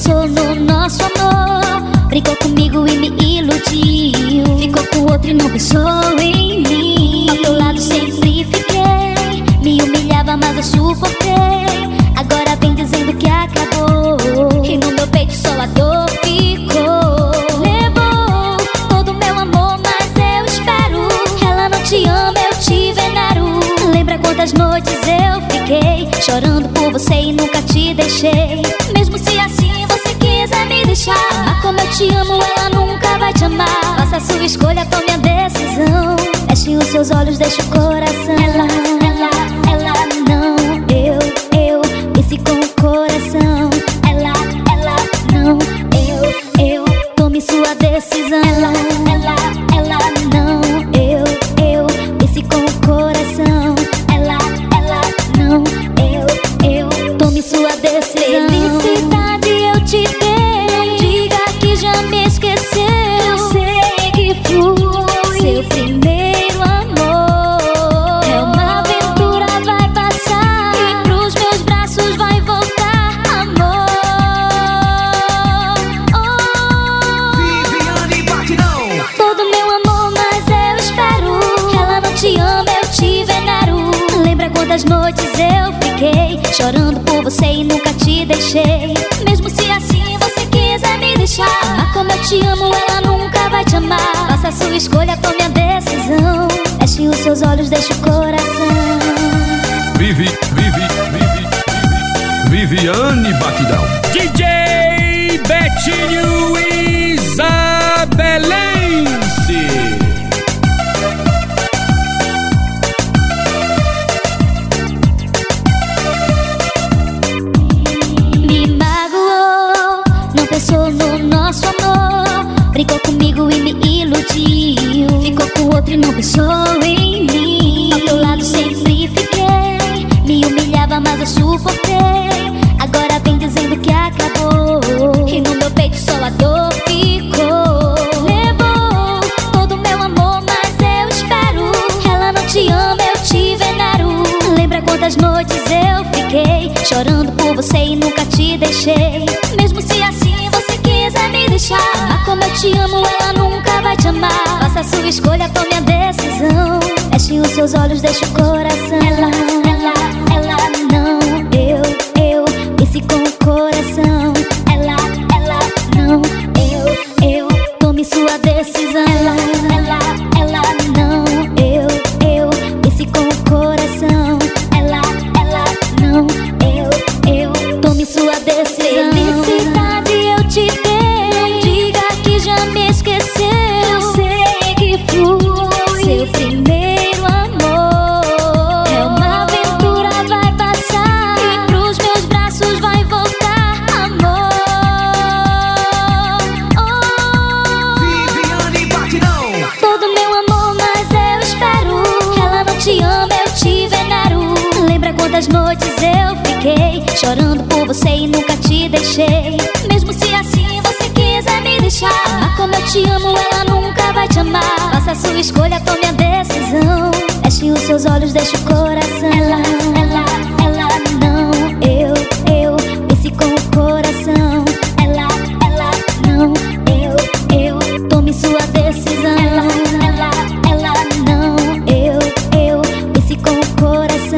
pensou no nosso amor. Brincou comigo e me iludiu. Ficou com outro e não pensou em mim. Ao teu lado sempre fiquei. Me humilhava mas eu suportei. Agora vem dizendo que acabou. E no meu peito só a dor ficou. Levou todo meu amor mas eu espero. Ela não te ama, eu te venero. Lembra quantas noites eu fiquei Chorando por você e nunca te deixei deixar, amar como eu te amo, ela nunca vai te amar. Faça a sua escolha, tome a decisão. Feche os seus olhos, deixe o coração. Ela, ela, ela não. Eu, eu, esse com o coração. Ela, ela não. Eu, eu, tome sua decisão. Ela noites eu fiquei chorando por você e nunca te deixei. Mesmo se assim você quiser me deixar, amar como eu te amo, ela nunca vai te amar. Faça a sua escolha, tome a decisão. Feche os seus olhos, deixe o coração. Pensou no nosso amor. Brincou comigo e me iludiu. Ficou com outro e não pensou em mim. Ao teu lado sempre fiquei. Me humilhava, mas eu suportei. Agora vem dizendo que acabou. E no meu peito só a dor ficou. Levou todo meu amor, mas eu espero. Ela não te ama, eu te venero. Lembra quantas noites eu fiquei chorando por você e nunca te deixei. Quiser me deixar, amar como eu te amo, ela nunca vai te amar. Faça sua escolha, tome a decisão. Feche os seus olhos, deixe o coração. Ela, ela, ela não. Eu, eu, esse com o coração. Ela, ela não. Eu, eu, tome sua decisão. Ela, ela quantas noites eu fiquei chorando por você e nunca te deixei. Mesmo se assim você quiser me deixar, amar como eu te amo, ela nunca vai te amar. Faça a sua escolha, tome a decisão. Feche os seus olhos, deixe o coração. Ela,